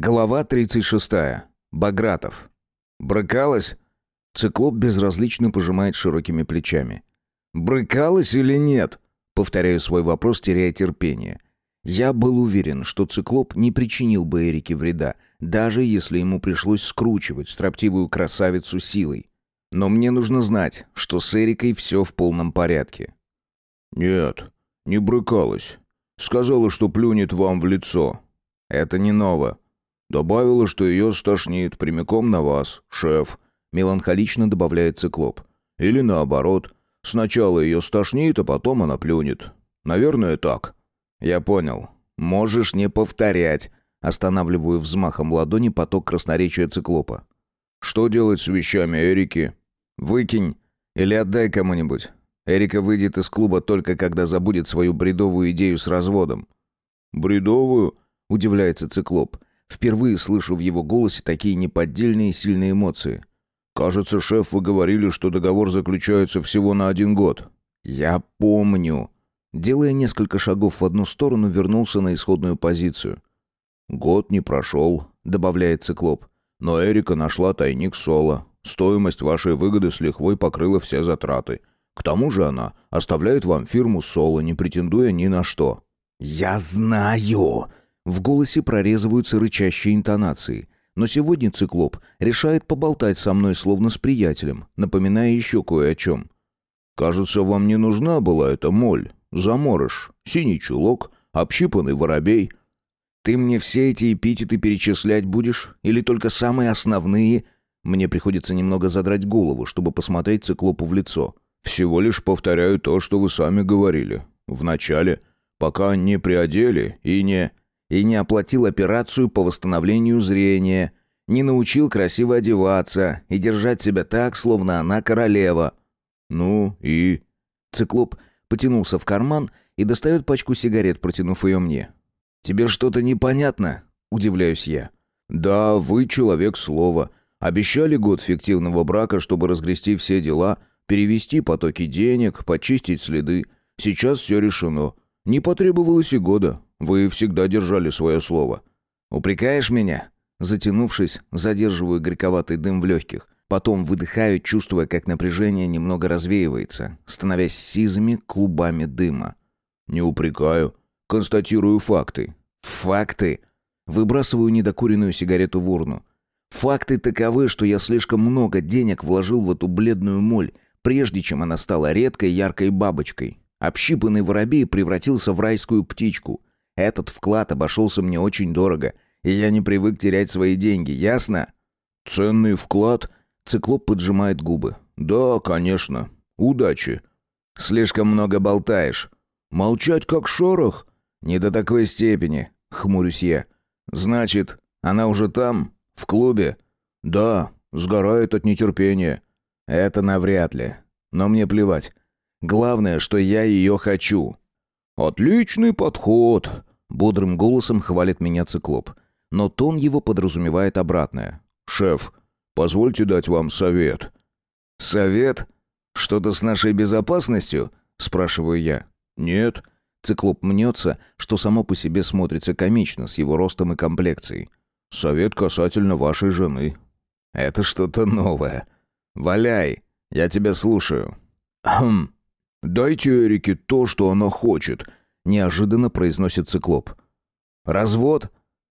Глава 36. Багратов. Брыкалась? Циклоп безразлично пожимает широкими плечами. Брыкалась или нет? Повторяю свой вопрос, теряя терпение. Я был уверен, что циклоп не причинил бы Эрике вреда, даже если ему пришлось скручивать строптивую красавицу силой. Но мне нужно знать, что с Эрикой все в полном порядке. «Нет, не брыкалась. Сказала, что плюнет вам в лицо». «Это не ново». «Добавила, что ее стошнит прямиком на вас, шеф», — меланхолично добавляет циклоп. «Или наоборот. Сначала ее стошнит, а потом она плюнет. Наверное, так». «Я понял. Можешь не повторять». Останавливаю взмахом ладони поток красноречия циклопа. «Что делать с вещами Эрики?» «Выкинь. Или отдай кому-нибудь. Эрика выйдет из клуба только когда забудет свою бредовую идею с разводом». «Бредовую?» — удивляется циклоп. Впервые слышу в его голосе такие неподдельные сильные эмоции. «Кажется, шеф, вы говорили, что договор заключается всего на один год». «Я помню». Делая несколько шагов в одну сторону, вернулся на исходную позицию. «Год не прошел», — добавляет циклоп. «Но Эрика нашла тайник Соло. Стоимость вашей выгоды с лихвой покрыла все затраты. К тому же она оставляет вам фирму Соло, не претендуя ни на что». «Я знаю!» В голосе прорезываются рычащие интонации. Но сегодня циклоп решает поболтать со мной словно с приятелем, напоминая еще кое о чем. «Кажется, вам не нужна была эта моль. Заморыш, синий чулок, общипанный воробей». «Ты мне все эти эпитеты перечислять будешь? Или только самые основные?» Мне приходится немного задрать голову, чтобы посмотреть циклопу в лицо. «Всего лишь повторяю то, что вы сами говорили. Вначале, пока не приодели и не...» и не оплатил операцию по восстановлению зрения, не научил красиво одеваться и держать себя так, словно она королева. Ну и... Циклоп потянулся в карман и достает пачку сигарет, протянув ее мне. «Тебе что-то непонятно?» – удивляюсь я. «Да, вы человек слова. Обещали год фиктивного брака, чтобы разгрести все дела, перевести потоки денег, почистить следы. Сейчас все решено. Не потребовалось и года. Вы всегда держали свое слово». «Упрекаешь меня?» Затянувшись, задерживаю горьковатый дым в легких. Потом выдыхаю, чувствуя, как напряжение немного развеивается, становясь сизыми клубами дыма. «Не упрекаю. Констатирую факты». «Факты?» Выбрасываю недокуренную сигарету в урну. «Факты таковы, что я слишком много денег вложил в эту бледную моль, прежде чем она стала редкой яркой бабочкой. Общипанный воробей превратился в райскую птичку. Этот вклад обошелся мне очень дорого, и я не привык терять свои деньги, ясно? Ценный вклад? Циклоп поджимает губы. Да, конечно. Удачи. Слишком много болтаешь. Молчать как шорох? Не до такой степени, хмурюсь я. Значит, она уже там, в клубе? Да, сгорает от нетерпения. Это навряд ли. Но мне плевать. Главное, что я ее хочу. Отличный подход, Бодрым голосом хвалит меня циклоп. Но тон его подразумевает обратное. «Шеф, позвольте дать вам совет». «Совет? Что-то с нашей безопасностью?» Спрашиваю я. «Нет». Циклоп мнется, что само по себе смотрится комично с его ростом и комплекцией. «Совет касательно вашей жены». «Это что-то новое. Валяй, я тебя слушаю». «Хм. Дайте Эрике то, что она хочет неожиданно произносит циклоп. «Развод?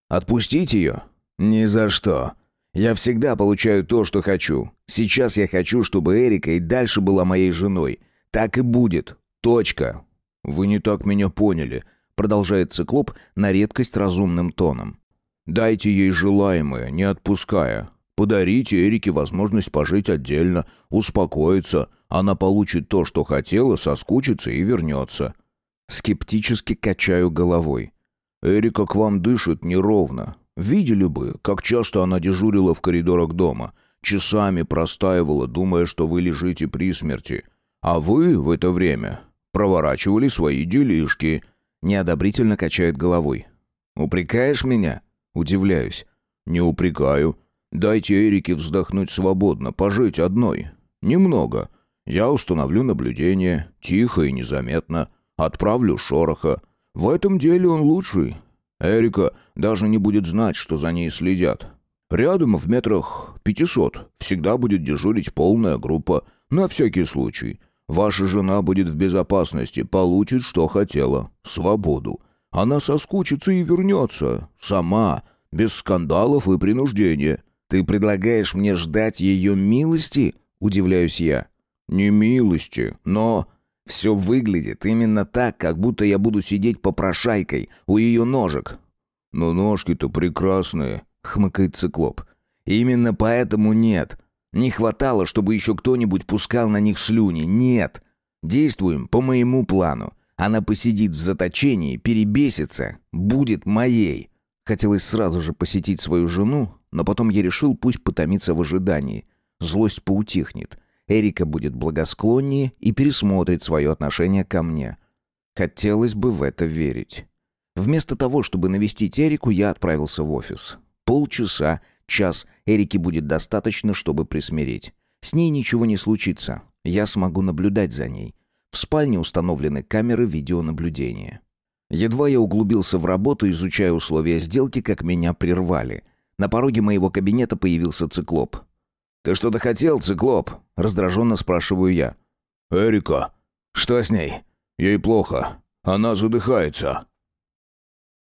Отпустить ее? Ни за что. Я всегда получаю то, что хочу. Сейчас я хочу, чтобы Эрика и дальше была моей женой. Так и будет. Точка». «Вы не так меня поняли», — продолжает циклоп на редкость разумным тоном. «Дайте ей желаемое, не отпуская. Подарите Эрике возможность пожить отдельно, успокоиться. Она получит то, что хотела, соскучится и вернется. Скептически качаю головой. «Эрика к вам дышит неровно. Видели бы, как часто она дежурила в коридорах дома. Часами простаивала, думая, что вы лежите при смерти. А вы в это время проворачивали свои делишки». Неодобрительно качает головой. «Упрекаешь меня?» Удивляюсь. «Не упрекаю. Дайте Эрике вздохнуть свободно, пожить одной. Немного. Я установлю наблюдение, тихо и незаметно. Отправлю Шороха. В этом деле он лучший. Эрика даже не будет знать, что за ней следят. Рядом в метрах пятисот всегда будет дежурить полная группа, на всякий случай. Ваша жена будет в безопасности, получит, что хотела, свободу. Она соскучится и вернется, сама, без скандалов и принуждения. Ты предлагаешь мне ждать ее милости? Удивляюсь я. Не милости, но... Все выглядит именно так, как будто я буду сидеть попрошайкой у ее ножек. Но ножки-то прекрасные, хмыкает циклоп. Именно поэтому нет. Не хватало, чтобы еще кто-нибудь пускал на них слюни. Нет. Действуем по моему плану. Она посидит в заточении, перебесится, будет моей. Хотелось сразу же посетить свою жену, но потом я решил, пусть потомится в ожидании. Злость поутихнет. Эрика будет благосклоннее и пересмотрит свое отношение ко мне. Хотелось бы в это верить. Вместо того, чтобы навестить Эрику, я отправился в офис. Полчаса, час Эрике будет достаточно, чтобы присмирить. С ней ничего не случится. Я смогу наблюдать за ней. В спальне установлены камеры видеонаблюдения. Едва я углубился в работу, изучая условия сделки, как меня прервали. На пороге моего кабинета появился циклоп. «Ты что-то хотел, циклоп?» — раздраженно спрашиваю я. «Эрика». «Что с ней?» «Ей плохо. Она задыхается».